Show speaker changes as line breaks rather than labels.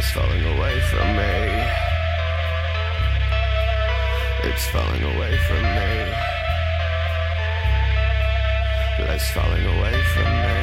is falling away from me. It's falling away from me. Less falling away from me.